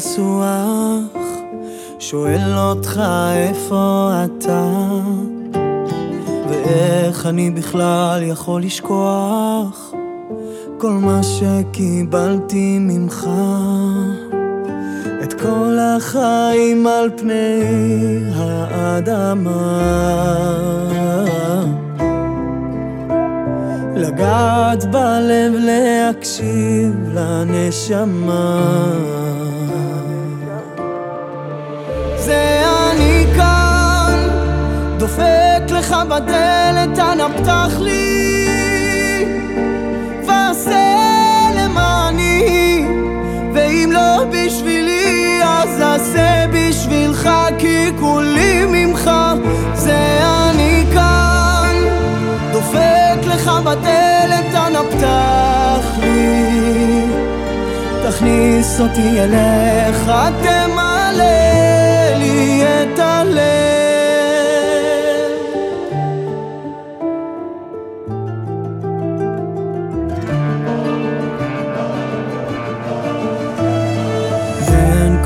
מסוח, שואל אותך איפה אתה, ואיך אני בכלל יכול לשכוח כל מה שקיבלתי ממך. את כל החיים על פני האדמה. לגעת בלב, להקשיב לנשמה. זה אני כאן, דופק לך בדלת, אנא פתח לי, לך בדלת, אנא פתח לי, תכניס אותי אליך, תמלא לי את הלב.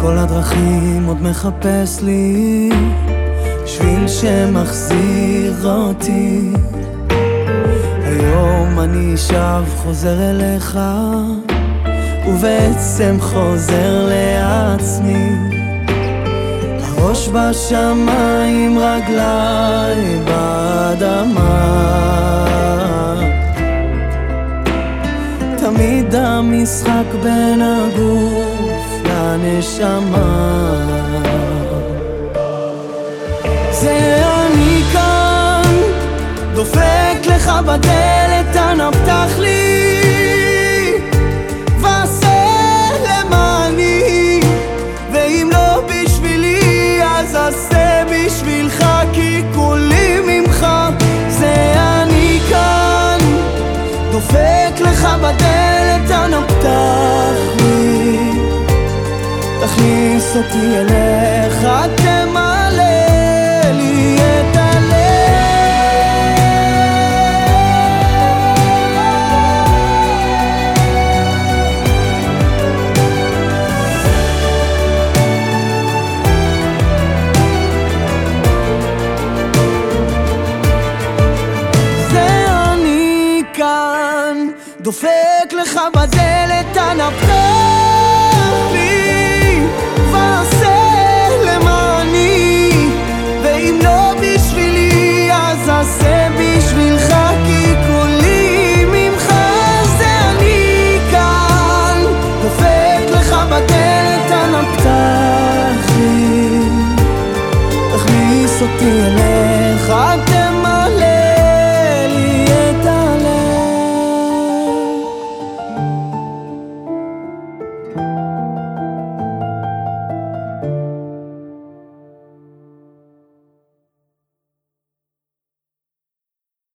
כל הדרכים עוד מחפש לי. שביל שמחזיר אותי אני שב חוזר אליך ובעצם חוזר לעצמי. הראש בשמיים, רגליי באדמה. תמיד המשחק בין הגוף לנשמה. זה אני כאן, דופק לך בדלת, לי תכניס אותי אליך, דופק לך בדלת, אנא לי ועשה למעני ואם לא בשבילי אז עשה בשבילך כי כולי ממך זה אני כאן. דופק לך בדלת, הנפתח לי. תכניס אותי